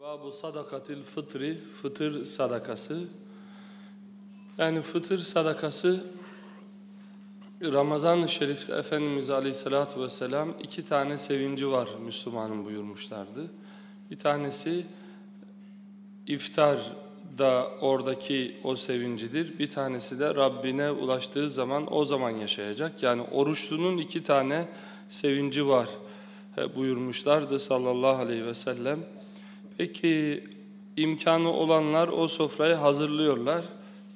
Babu sadakatil fıtri, fıtır sadakası. Yani fıtır sadakası Ramazan-ı Şerif'te Efendimiz Aleyhisselatü Vesselam iki tane sevinci var Müslümanın buyurmuşlardı. Bir tanesi iftarda oradaki o sevincidir. Bir tanesi de Rabbine ulaştığı zaman o zaman yaşayacak. Yani oruçlunun iki tane sevinci var buyurmuşlardı sallallahu aleyhi ve sellem. Peki imkanı olanlar o sofrayı hazırlıyorlar.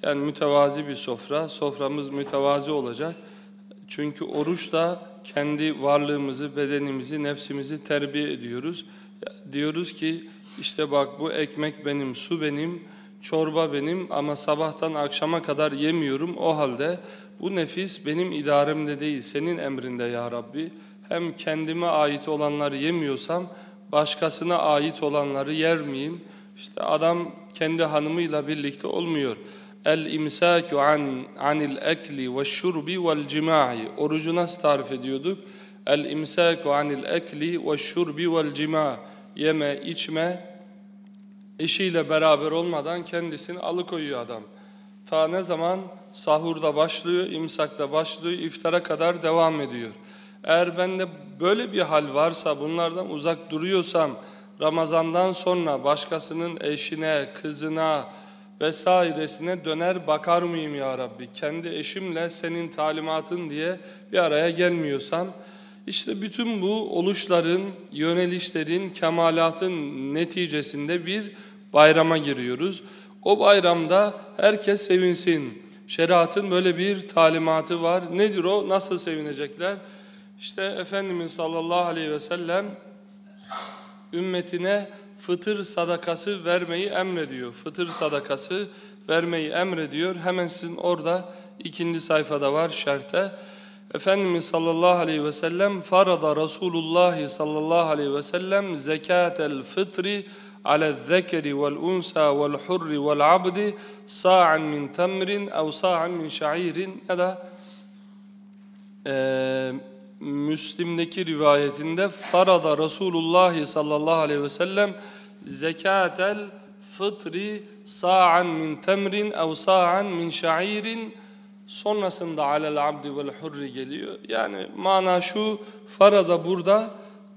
Yani mütevazi bir sofra. Soframız mütevazi olacak. Çünkü oruçla kendi varlığımızı, bedenimizi, nefsimizi terbiye ediyoruz. Diyoruz ki işte bak bu ekmek benim, su benim, çorba benim ama sabahtan akşama kadar yemiyorum. O halde bu nefis benim idaremde değil, senin emrinde ya Rabbi. Hem kendime ait olanları yemiyorsam başkasına ait olanları yer miyim? İşte adam kendi hanımıyla birlikte olmuyor. El imsaku an anil ekli ve şurbi vel cimai. Orucu nasıl tarif ediyorduk? El imsaku anil ekli ve şurbi vel cima. Yeme, içme, eşiyle beraber olmadan kendisini alıkoyuyor adam. Ta ne zaman sahurda başlıyor, imsakta başlıyor, iftara kadar devam ediyor. Eğer bende böyle bir hal varsa, bunlardan uzak duruyorsam, Ramazandan sonra başkasının eşine, kızına vesairesine döner bakar mıyım ya Rabbi? Kendi eşimle senin talimatın diye bir araya gelmiyorsam, işte bütün bu oluşların, yönelişlerin, kemalatın neticesinde bir bayrama giriyoruz. O bayramda herkes sevinsin. Şeriatın böyle bir talimatı var. Nedir o? Nasıl sevinecekler? İşte Efendimiz sallallahu aleyhi ve sellem ümmetine fıtır sadakası vermeyi emrediyor. Fıtır sadakası vermeyi emrediyor. Hemen sizin orada ikinci sayfada var şerte. Efendimiz sallallahu aleyhi ve sellem farada Resulullah sallallahu aleyhi ve sellem zekatel fıtri ala zekeri vel unsa vel hurri vel abdi sa'an min temrin ev sa'an min şairin ya da e, Müslim'deki rivayetinde farada Resulullah sallallahu aleyhi ve sellem zekatel fıtri sa'an min temrin ev sa'an min şairin sonrasında alel abdi vel hurri geliyor. Yani mana şu farada burada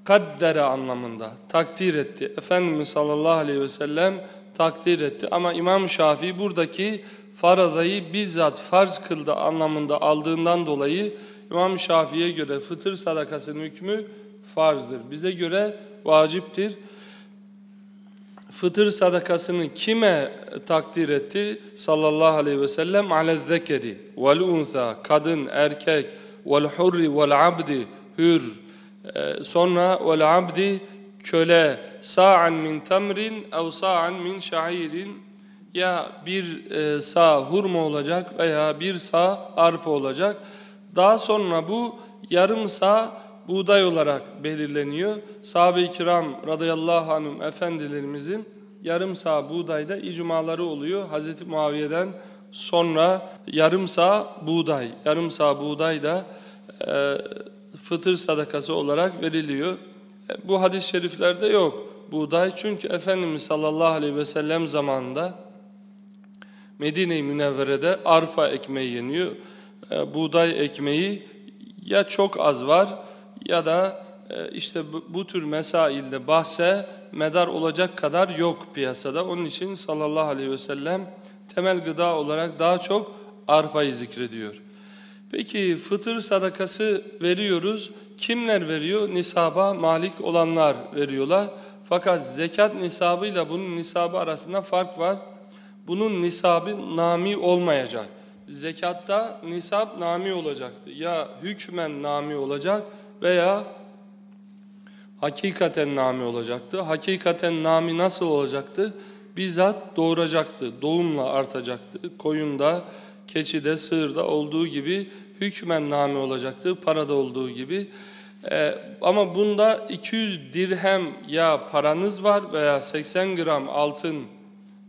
kaddere anlamında takdir etti. Efendimiz sallallahu aleyhi ve sellem takdir etti. Ama İmam Şafii buradaki faradayı bizzat farz kıldı anlamında aldığından dolayı İmam Şafii'ye göre fıtır sadakasının hükmü farzdır. Bize göre vaciptir. Fıtır sadakasını kime takdir etti? Sallallahu aleyhi ve sellem ale zekeri vel unsa kadın, erkek vel hurri vel abdi hür sonra vel abdi köle sa'an min tamrin ev sa'an min şairin ya bir e, sağ hurma olacak veya bir sağ arpa olacak. Daha sonra bu yarım sağ buğday olarak belirleniyor. Sahabe-i kiram radıyallahu anhüm efendilerimizin yarım sağ buğdayda icmaları oluyor. Hazreti Muaviye'den sonra yarım sağ buğday, yarım sağ buğday da e, fıtır sadakası olarak veriliyor. E, bu hadis-i şeriflerde yok buğday. Çünkü Efendimiz sallallahu aleyhi ve sellem zamanında Medine-i Münevvere'de arpa ekmeği yeniyor. E, buğday ekmeği ya çok az var ya da e, işte bu, bu tür mesailde bahse medar olacak kadar yok piyasada. Onun için sallallahu aleyhi ve sellem temel gıda olarak daha çok arpayı zikrediyor. Peki fıtır sadakası veriyoruz. Kimler veriyor? Nisaba malik olanlar veriyorlar. Fakat zekat nisabıyla bunun nisabı arasında fark var. Bunun nisabı nami olmayacak. Zekatta nisab nami olacaktı. Ya hükmen nami olacak veya hakikaten nami olacaktı. Hakikaten nami nasıl olacaktı? Bizzat doğuracaktı, doğumla artacaktı. Koyunda, keçide, sığırda olduğu gibi hükmen nami olacaktı, parada olduğu gibi. Ee, ama bunda 200 dirhem ya paranız var veya 80 gram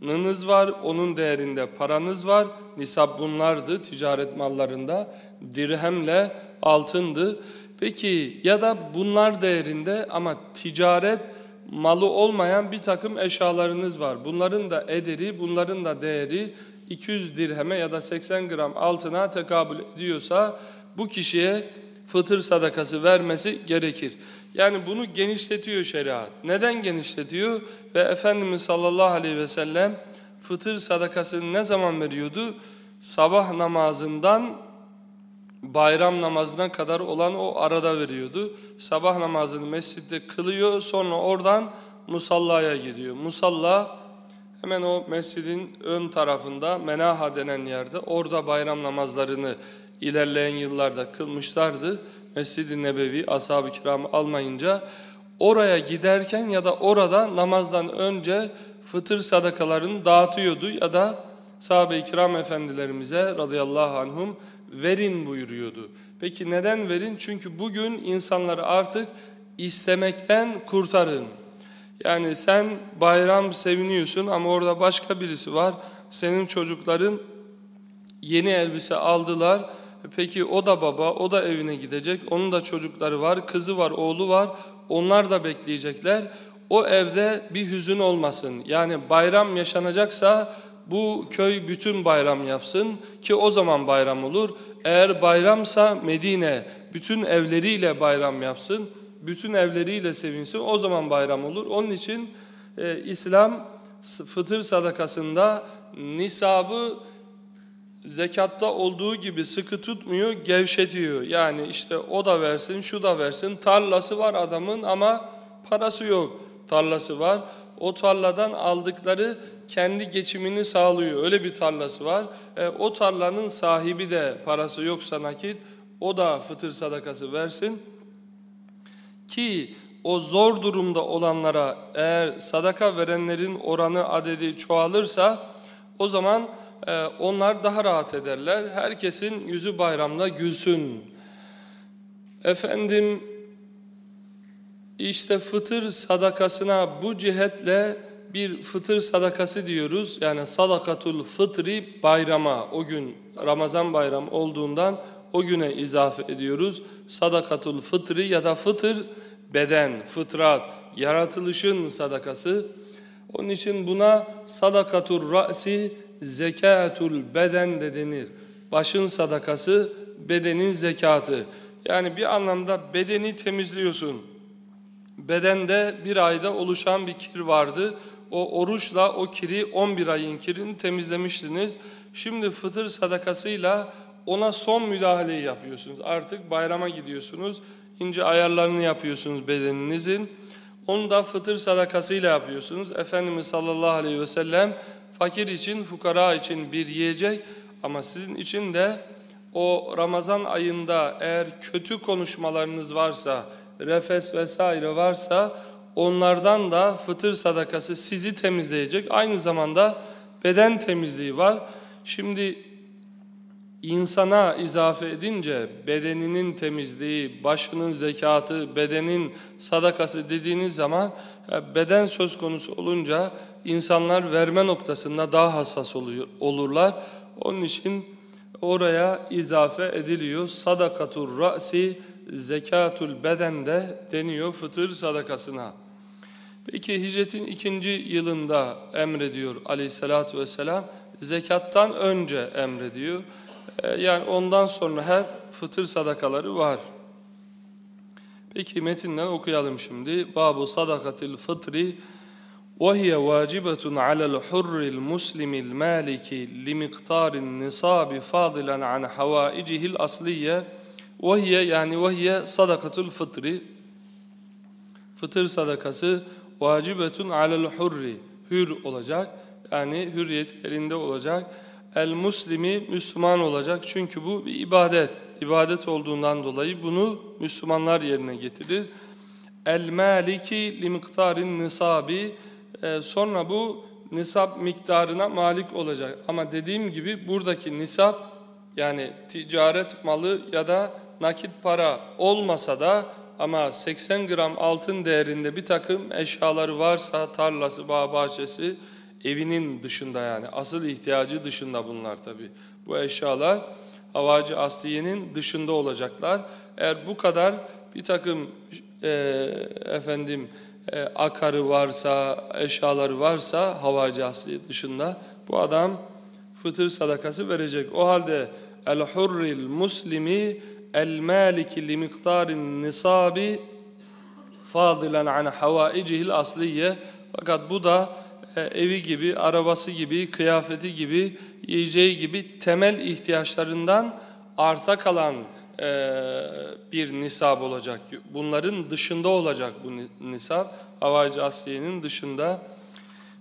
altınınız var, onun değerinde paranız var. Nisab bunlardı ticaret mallarında, dirhemle altındı. Peki ya da bunlar değerinde ama ticaret malı olmayan bir takım eşyalarınız var. Bunların da ederi, bunların da değeri 200 dirheme ya da 80 gram altına tekabül ediyorsa bu kişiye fıtır sadakası vermesi gerekir. Yani bunu genişletiyor şeriat. Neden genişletiyor? Ve Efendimiz sallallahu aleyhi ve sellem fıtır sadakasını ne zaman veriyordu? Sabah namazından bayram namazına kadar olan o arada veriyordu. Sabah namazını mescitte kılıyor sonra oradan musallaya gidiyor. Musalla hemen o mescidin ön tarafında menaha denen yerde orada bayram namazlarını ilerleyen yıllarda kılmışlardı. Mescid-i Nebevi ashab-ı kiramı almayınca oraya giderken ya da orada namazdan önce fıtır sadakalarını dağıtıyordu ya da sahabe-i kiram efendilerimize radıyallahu anhum verin buyuruyordu. Peki neden verin? Çünkü bugün insanları artık istemekten kurtarın. Yani sen bayram seviniyorsun ama orada başka birisi var. Senin çocukların yeni elbise aldılar. Peki o da baba, o da evine gidecek. Onun da çocukları var, kızı var, oğlu var. Onlar da bekleyecekler. O evde bir hüzün olmasın. Yani bayram yaşanacaksa bu köy bütün bayram yapsın ki o zaman bayram olur. Eğer bayramsa Medine bütün evleriyle bayram yapsın, bütün evleriyle sevinsin o zaman bayram olur. Onun için e, İslam fıtır sadakasında nisabı zekatta olduğu gibi sıkı tutmuyor, gevşetiyor. Yani işte o da versin, şu da versin. Tarlası var adamın ama parası yok. Tarlası var. O tarladan aldıkları kendi geçimini sağlıyor. Öyle bir tarlası var. E, o tarlanın sahibi de parası yoksa nakit o da fıtır sadakası versin. Ki o zor durumda olanlara eğer sadaka verenlerin oranı adedi çoğalırsa o zaman e, onlar daha rahat ederler. Herkesin yüzü bayramda gülsün. Efendim işte fıtır sadakasına bu cihetle bir fıtır sadakası diyoruz. Yani sadakatul fıtri bayrama o gün Ramazan bayramı olduğundan o güne izafe ediyoruz. Sadakatul fıtri ya da fıtır beden, fıtrat, yaratılışın sadakası. Onun için buna sadakatul ra'si zekatul beden de denir. Başın sadakası, bedenin zekatı. Yani bir anlamda bedeni temizliyorsun. Bedende bir ayda oluşan bir kir vardı. O oruçla o kiri 11 ayın kirini temizlemiştiniz. Şimdi fıtır sadakasıyla ona son müdahaleyi yapıyorsunuz. Artık bayrama gidiyorsunuz. ince ayarlarını yapıyorsunuz bedeninizin. Onu da fıtır sadakasıyla yapıyorsunuz. Efendimiz sallallahu aleyhi ve sellem fakir için, fukara için bir yiyecek ama sizin için de o Ramazan ayında eğer kötü konuşmalarınız varsa, refes vesaire varsa onlardan da fıtır sadakası sizi temizleyecek. Aynı zamanda beden temizliği var. Şimdi insana izafe edince bedeninin temizliği, başının zekatı, bedenin sadakası dediğiniz zaman e, beden söz konusu olunca insanlar verme noktasında daha hassas oluyor, olurlar. Onun için oraya izafe ediliyor. Sadakatur ra'si zekatul bedende deniyor fıtır sadakasına. Peki hicretin ikinci yılında emrediyor aleyhissalatü vesselam. Zekattan önce emrediyor. Ee, yani ondan sonra hep fıtır sadakaları var. Peki metinden okuyalım şimdi. Babu sadakatil fıtri وهي واجبة على الحر المسلم المالك لمقدار النصاب فاضلا عن حوائجه الأصلية وهي yani وهي صدقة الفطر fıtır sadakası vacibetun alel hurri hür olacak yani hürriyet elinde olacak el muslimi Müslüman olacak. Çünkü bu bir ibadet. İbadet olduğundan dolayı bunu Müslümanlar yerine getirir. El maliki li miktarin nisabi. E, sonra bu nisap miktarına malik olacak. Ama dediğim gibi buradaki nisap yani ticaret malı ya da nakit para olmasa da ama 80 gram altın değerinde bir takım eşyaları varsa tarlası, bağ bahçesi evinin dışında yani asıl ihtiyacı dışında bunlar tabi. Bu eşyalar havacı asliyenin dışında olacaklar. Eğer bu kadar bir takım e, efendim e, akarı varsa, eşyaları varsa havacı asli dışında bu adam fıtır sadakası verecek. O halde el hurril muslimi el maliki li miktarin nisabi fadilen an havaicihil asliye fakat bu da e, evi gibi, arabası gibi, kıyafeti gibi, yiyeceği gibi temel ihtiyaçlarından arta kalan e, bir nisab olacak. Bunların dışında olacak bu nisab. Havacı Asiye'nin dışında.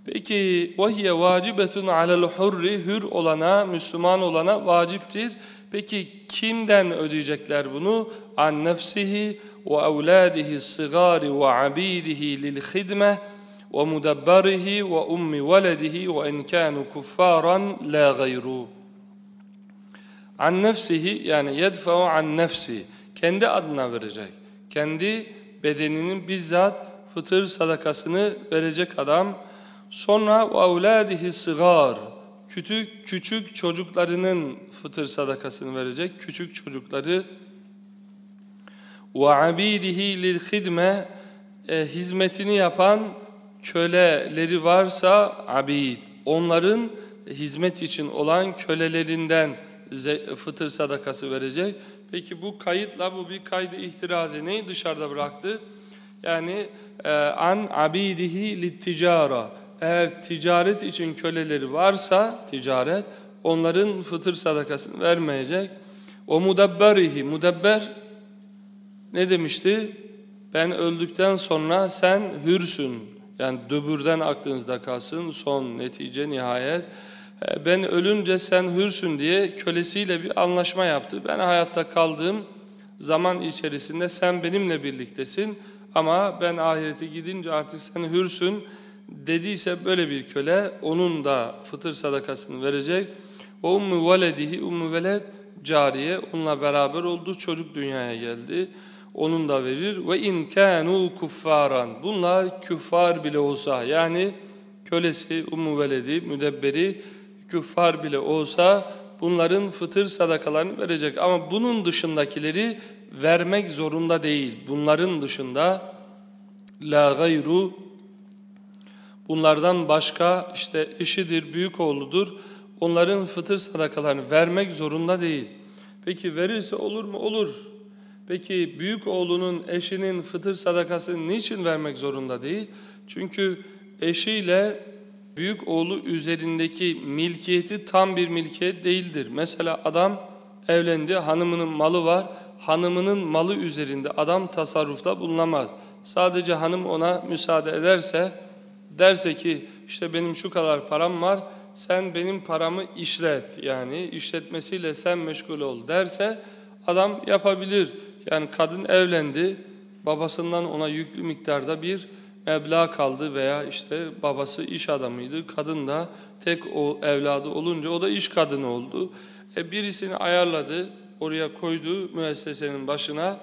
Peki vahiye vacibetun alel hurri hür olana, Müslüman olana vaciptir. Peki kimden ödeyecekler bunu? An nefsihi ve evladihi sigari ve abidihi lil hidmeh ummi veledihi ve in kanu kuffaran la gayru. An nefsihi yani yedfa'u an nefsi kendi adına verecek. Kendi bedeninin bizzat fıtır sadakasını verecek adam. Sonra ve evladihi sigar küçük küçük çocuklarının fıtır sadakasını verecek. Küçük çocukları ve abidihi lil e, hizmetini yapan köleleri varsa abid onların hizmet için olan kölelerinden fıtır sadakası verecek. Peki bu kayıtla bu bir kaydı ihtirazi neyi dışarıda bıraktı? Yani e, an abidihi litticara eğer ticaret için köleleri varsa ticaret onların fıtır sadakasını vermeyecek. O mudabberihi mudabber ne demişti? Ben öldükten sonra sen hürsün. Yani dübürden aklınızda kalsın son netice nihayet. E, ben ölünce sen hürsün diye kölesiyle bir anlaşma yaptı. Ben hayatta kaldığım zaman içerisinde sen benimle birliktesin ama ben ahirete gidince artık sen hürsün dediyse böyle bir köle onun da fıtır sadakasını verecek. O ummu veledihi ummu veled cariye onunla beraber oldu çocuk dünyaya geldi. Onun da verir ve in kanu kuffaran. Bunlar küffar bile olsa yani kölesi ummu veledi müdebberi küffar bile olsa bunların fıtır sadakalarını verecek. Ama bunun dışındakileri vermek zorunda değil. Bunların dışında la gayru bunlardan başka işte eşidir, büyük oğludur. Onların fıtır sadakalarını vermek zorunda değil. Peki verirse olur mu? Olur. Peki büyük oğlunun eşinin fıtır sadakasını niçin vermek zorunda değil? Çünkü eşiyle büyük oğlu üzerindeki milkiyeti tam bir milkiyet değildir. Mesela adam evlendi, hanımının malı var. Hanımının malı üzerinde adam tasarrufta bulunamaz. Sadece hanım ona müsaade ederse, derse ki işte benim şu kadar param var, sen benim paramı işlet yani işletmesiyle sen meşgul ol derse adam yapabilir. Yani kadın evlendi, babasından ona yüklü miktarda bir meblağ kaldı veya işte babası iş adamıydı. Kadın da tek o evladı olunca o da iş kadını oldu. E birisini ayarladı, oraya koydu müessesenin başına.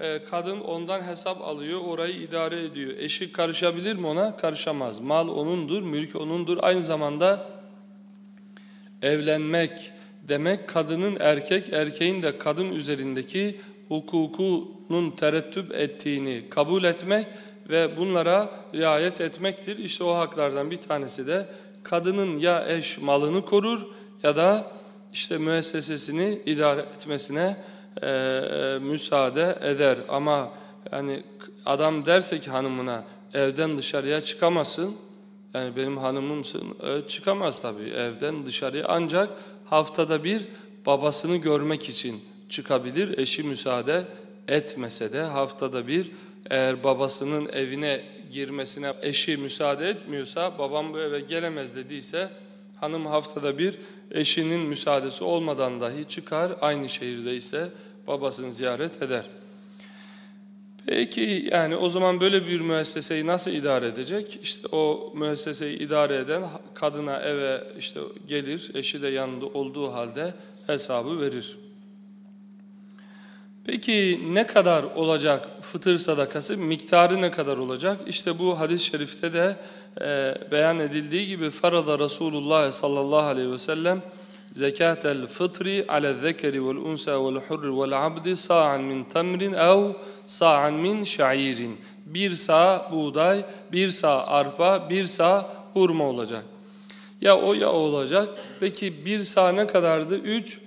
E, kadın ondan hesap alıyor, orayı idare ediyor. Eşi karışabilir mi ona? Karışamaz. Mal onundur, mülk onundur. Aynı zamanda evlenmek demek kadının erkek, erkeğin de kadın üzerindeki hukukunun terettüp ettiğini kabul etmek ve bunlara riayet etmektir. İşte o haklardan bir tanesi de kadının ya eş malını korur ya da işte müessesesini idare etmesine e, müsaade eder. Ama yani adam derse ki hanımına evden dışarıya çıkamasın. Yani benim hanımımsın. E, çıkamaz tabii evden dışarıya ancak haftada bir babasını görmek için çıkabilir. Eşi müsaade etmese de haftada bir eğer babasının evine girmesine eşi müsaade etmiyorsa, babam bu eve gelemez dediyse, hanım haftada bir eşinin müsaadesi olmadan dahi çıkar, aynı şehirde ise babasını ziyaret eder. Peki yani o zaman böyle bir müesseseyi nasıl idare edecek? İşte o müesseseyi idare eden kadına eve işte gelir, eşi de yanında olduğu halde hesabı verir. Peki ne kadar olacak fıtır sadakası? Miktarı ne kadar olacak? İşte bu hadis-i şerifte de e, beyan edildiği gibi farada Resulullah sallallahu aleyhi ve sellem zekatel fıtri ala zekeri vel unsa vel hurri vel abdi sa'an min tamrin ev sa'an min şairin. bir sağ buğday, bir sağ arpa, bir sağ hurma olacak. Ya o ya o olacak. Peki bir sağ ne kadardı? 3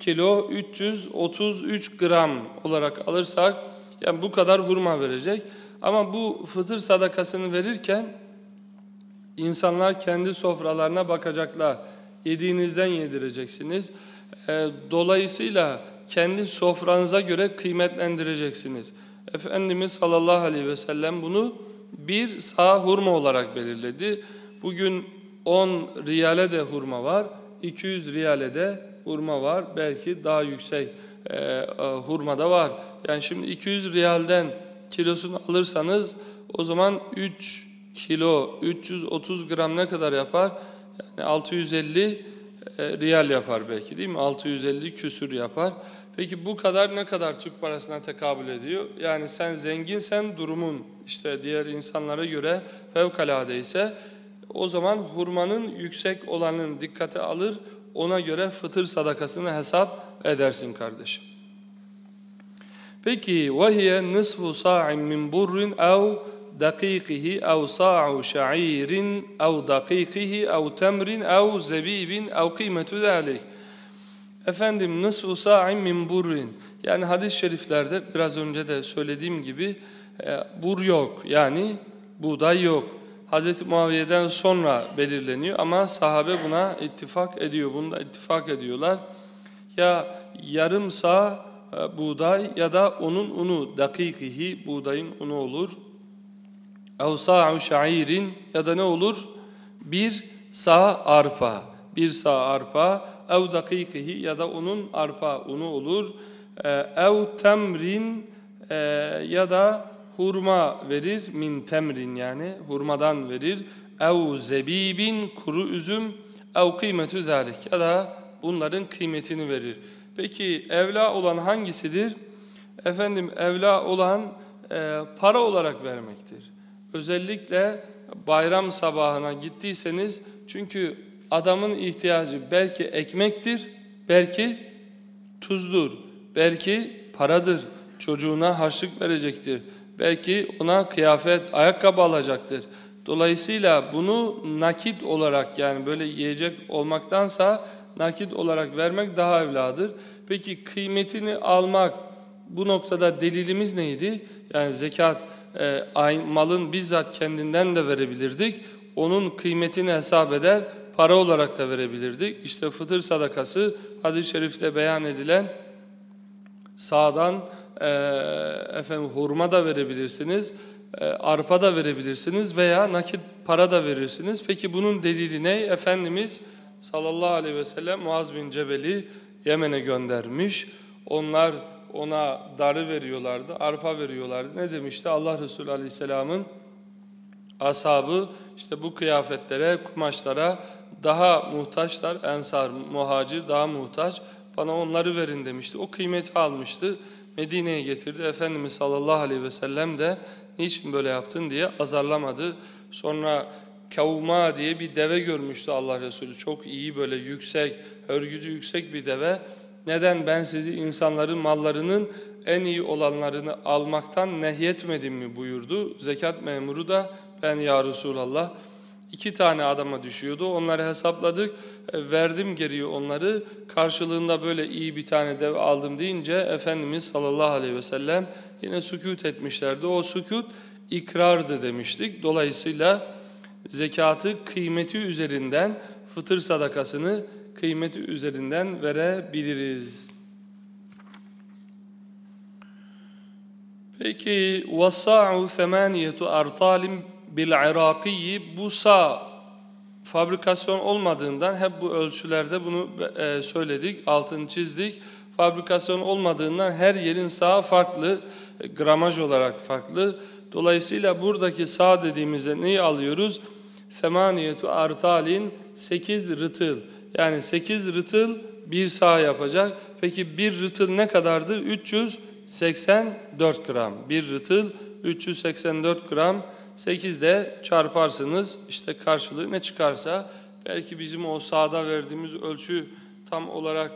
kilo 333 gram olarak alırsak yani bu kadar hurma verecek. Ama bu fıtır sadakasını verirken insanlar kendi sofralarına bakacaklar. Yediğinizden yedireceksiniz. E, dolayısıyla kendi sofranıza göre kıymetlendireceksiniz. Efendimiz sallallahu aleyhi ve sellem bunu bir sağ hurma olarak belirledi. Bugün 10 riyale de hurma var, 200 riyale de hurma var. Belki daha yüksek e, e, hurma da var. Yani şimdi 200 riyalden kilosunu alırsanız o zaman 3 kilo 330 gram ne kadar yapar? Yani 650 e, riyal yapar belki değil mi? 650 küsür yapar. Peki bu kadar ne kadar Türk parasına tekabül ediyor? Yani sen zenginsen durumun işte diğer insanlara göre fevkalade ise o zaman hurmanın yüksek olanın dikkate alır ona göre fıtır sadakasını hesap edersin kardeşim. Peki vehiye nisfu sa'in min burrin ev dakikihi ev sa'u şa'irin ev dakikihi ev temrin ev zebibin ev kıymetu zâlih. Efendim nisfu sa'in min burrin. Yani hadis-i şeriflerde biraz önce de söylediğim gibi e, bur yok yani buğday yok. Hz. Muaviye'den sonra belirleniyor ama sahabe buna ittifak ediyor. Bunda ittifak ediyorlar. Ya yarım sağ e, buğday ya da onun unu dakikihi buğdayın unu olur ev sa'u şairin ya da ne olur? Bir sağ arpa, bir sağ arpa ev dakikihi ya da onun arpa unu olur. Ee, ev temrin e, ya da hurma verir min temrin yani hurmadan verir. Ev zebibin kuru üzüm ev kıymetü zalik ya da bunların kıymetini verir. Peki evla olan hangisidir? Efendim evla olan e, para olarak vermektir. Özellikle bayram sabahına gittiyseniz çünkü adamın ihtiyacı belki ekmektir, belki tuzdur, belki paradır, çocuğuna harçlık verecektir, belki ona kıyafet, ayakkabı alacaktır. Dolayısıyla bunu nakit olarak yani böyle yiyecek olmaktansa nakit olarak vermek daha evladır. Peki kıymetini almak bu noktada delilimiz neydi? Yani zekat e, malın bizzat kendinden de verebilirdik. Onun kıymetini hesap eder, para olarak da verebilirdik. İşte fıtır sadakası hadis-i şerifte beyan edilen sağdan e, efendim hurma da verebilirsiniz, e, arpa da verebilirsiniz veya nakit para da verirsiniz. Peki bunun delili ne? Efendimiz sallallahu aleyhi ve sellem Muaz bin Cebel'i Yemen'e göndermiş. Onlar ona darı veriyorlardı, arpa veriyorlardı. Ne demişti? Allah Resulü Aleyhisselam'ın ashabı işte bu kıyafetlere, kumaşlara daha muhtaçlar, ensar, muhacir daha muhtaç. Bana onları verin demişti. O kıymeti almıştı. Medine'ye getirdi. Efendimiz sallallahu aleyhi ve sellem de niçin böyle yaptın diye azarlamadı. Sonra kavma diye bir deve görmüştü Allah Resulü. Çok iyi böyle yüksek, örgücü yüksek bir deve. Neden ben sizi insanların mallarının en iyi olanlarını almaktan nehyetmedim mi buyurdu. Zekat memuru da ben ya Resulallah İki tane adama düşüyordu. Onları hesapladık. E, verdim geriye onları. Karşılığında böyle iyi bir tane dev aldım deyince Efendimiz sallallahu aleyhi ve sellem yine sükut etmişlerdi. O sükut ikrardı demiştik. Dolayısıyla zekatı kıymeti üzerinden fıtır sadakasını kıymeti üzerinden verebiliriz. Peki vasa'u semaniyetu artalim bil irakiyi bu sağ fabrikasyon olmadığından hep bu ölçülerde bunu e, söyledik, altını çizdik. Fabrikasyon olmadığından her yerin sağı farklı, e, gramaj olarak farklı. Dolayısıyla buradaki sağ dediğimizde neyi alıyoruz? Semaniyetu artalin 8 rıtıl. Yani 8 rıtıl bir sağ yapacak. Peki bir rıtıl ne kadardır? 384 gram. Bir rıtıl 384 gram 8 de çarparsınız. İşte karşılığı ne çıkarsa belki bizim o sağda verdiğimiz ölçü tam olarak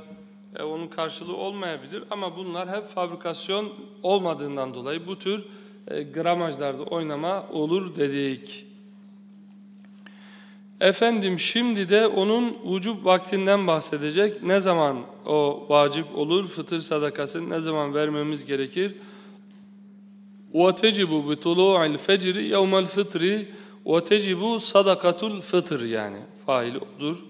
e, onun karşılığı olmayabilir ama bunlar hep fabrikasyon olmadığından dolayı bu tür e, gramajlarda oynama olur dedik. Efendim şimdi de onun vücub vaktinden bahsedecek. Ne zaman o vacip olur? Fıtır sadakası ne zaman vermemiz gerekir? وَتَجِبُ بِطُلُوعِ الْفَجْرِ يَوْمَ الْفِطْرِ وَتَجِبُ sadakatul fıtır yani. Faili odur.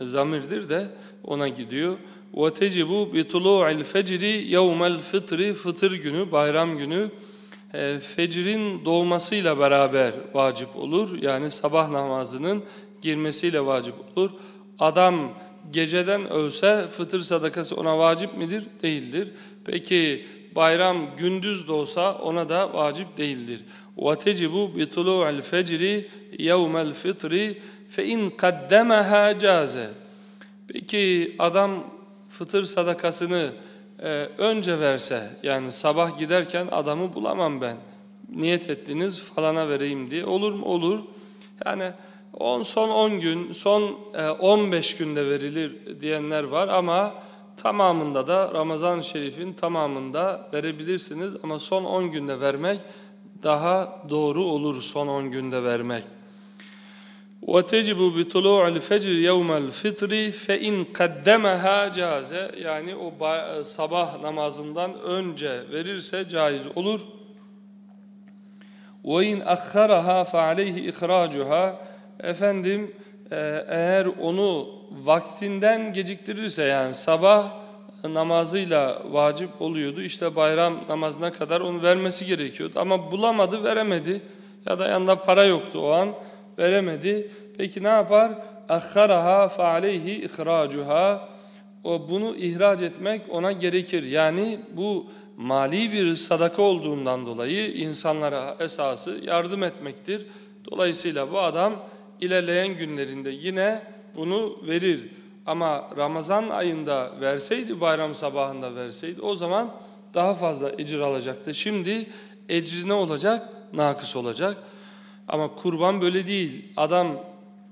Zamirdir de ona gidiyor. وَتَجِبُ بِطُلُوعِ الْفَجْرِ يَوْمَ الْفِطْرِ Fıtır günü, bayram günü e, fecrin doğmasıyla beraber vacip olur. Yani sabah namazının girmesiyle vacip olur. Adam geceden ölse fıtır sadakası ona vacip midir? Değildir. Peki bayram gündüz de olsa ona da vacip değildir. وَتَجِبُ بِطُلُوعِ الْفَجْرِ يَوْمَ الْفِطْرِ فَاِنْ قَدَّمَهَا جَازَ Peki adam fıtır sadakasını e, önce verse yani sabah giderken adamı bulamam ben. Niyet ettiniz falana vereyim diye olur mu? Olur. Yani on, son 10 gün, son e, 15 günde verilir diyenler var ama tamamında da Ramazan-ı Şerif'in tamamında verebilirsiniz ama son 10 günde vermek daha doğru olur son 10 günde vermek. وَتَجِبُ بِطُلُوعِ الْفَجْرِ يَوْمَ الْفِطْرِ فَاِنْ قَدَّمَهَا caze Yani o sabah namazından önce verirse caiz olur. وَاِنْ أَخَّرَهَا فَعَلَيْهِ اِخْرَاجُهَا Efendim e, eğer onu vaktinden geciktirirse yani sabah namazıyla vacip oluyordu. İşte bayram namazına kadar onu vermesi gerekiyordu. Ama bulamadı, veremedi. Ya da yanında para yoktu o an veremedi. Peki ne yapar? Fa aleyhi ihracuha. O bunu ihraç etmek ona gerekir. Yani bu mali bir sadaka olduğundan dolayı insanlara esası yardım etmektir. Dolayısıyla bu adam ilerleyen günlerinde yine bunu verir. Ama Ramazan ayında verseydi, bayram sabahında verseydi o zaman daha fazla ecir alacaktı. Şimdi ecri ne olacak? Nakıs olacak. Ama kurban böyle değil. Adam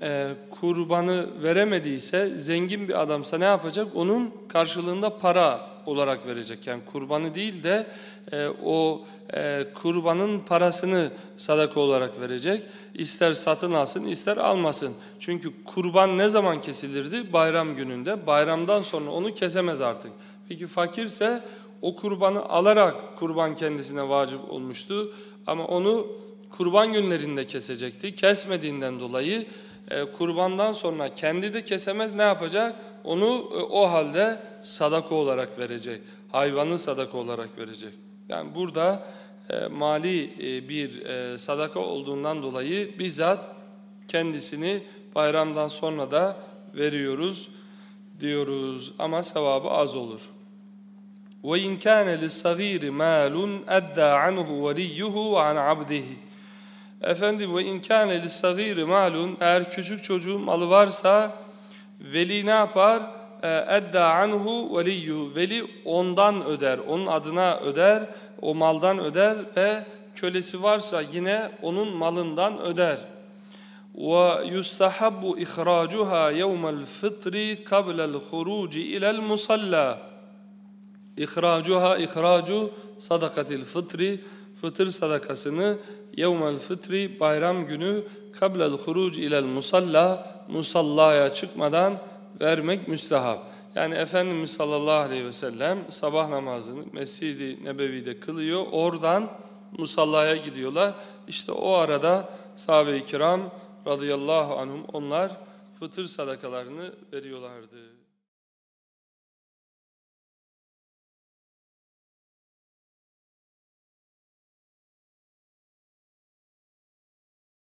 e, kurbanı veremediyse, zengin bir adamsa ne yapacak? Onun karşılığında para olarak verecek. Yani kurbanı değil de e, o e, kurbanın parasını sadaka olarak verecek. İster satın alsın, ister almasın. Çünkü kurban ne zaman kesilirdi? Bayram gününde. Bayramdan sonra onu kesemez artık. Peki fakirse o kurbanı alarak kurban kendisine vacip olmuştu. Ama onu kurban günlerinde kesecekti. Kesmediğinden dolayı e, kurbandan sonra kendi de kesemez ne yapacak? Onu e, o halde sadaka olarak verecek. Hayvanı sadaka olarak verecek. Yani burada e, mali e, bir e, sadaka olduğundan dolayı bizzat kendisini bayramdan sonra da veriyoruz diyoruz ama sevabı az olur. وَاِنْ كَانَ لِلصَّغِيرِ مَالٌ اَدَّى عَنْهُ وَلِيُّهُ وَعَنْ عَبْدِهِ Efendim ve inkâne lissagîri malun eğer küçük çocuğun malı varsa veli ne yapar? Edda anhu veliyyu veli ondan öder, onun adına öder, o maldan öder ve kölesi varsa yine onun malından öder. Ve yustahabbu ihracuha yevmel fitri kabla'l huruci ila'l musalla. İhracuha ihracu sadakatil fitri fıtır sadakasını yevmel fıtri bayram günü kablel huruc ilel musalla musallaya çıkmadan vermek müstehap. Yani Efendimiz sallallahu aleyhi ve sellem sabah namazını Mescid-i Nebevi'de kılıyor. Oradan musallaya gidiyorlar. İşte o arada sahabe-i kiram radıyallahu anhum onlar fıtır sadakalarını veriyorlardı.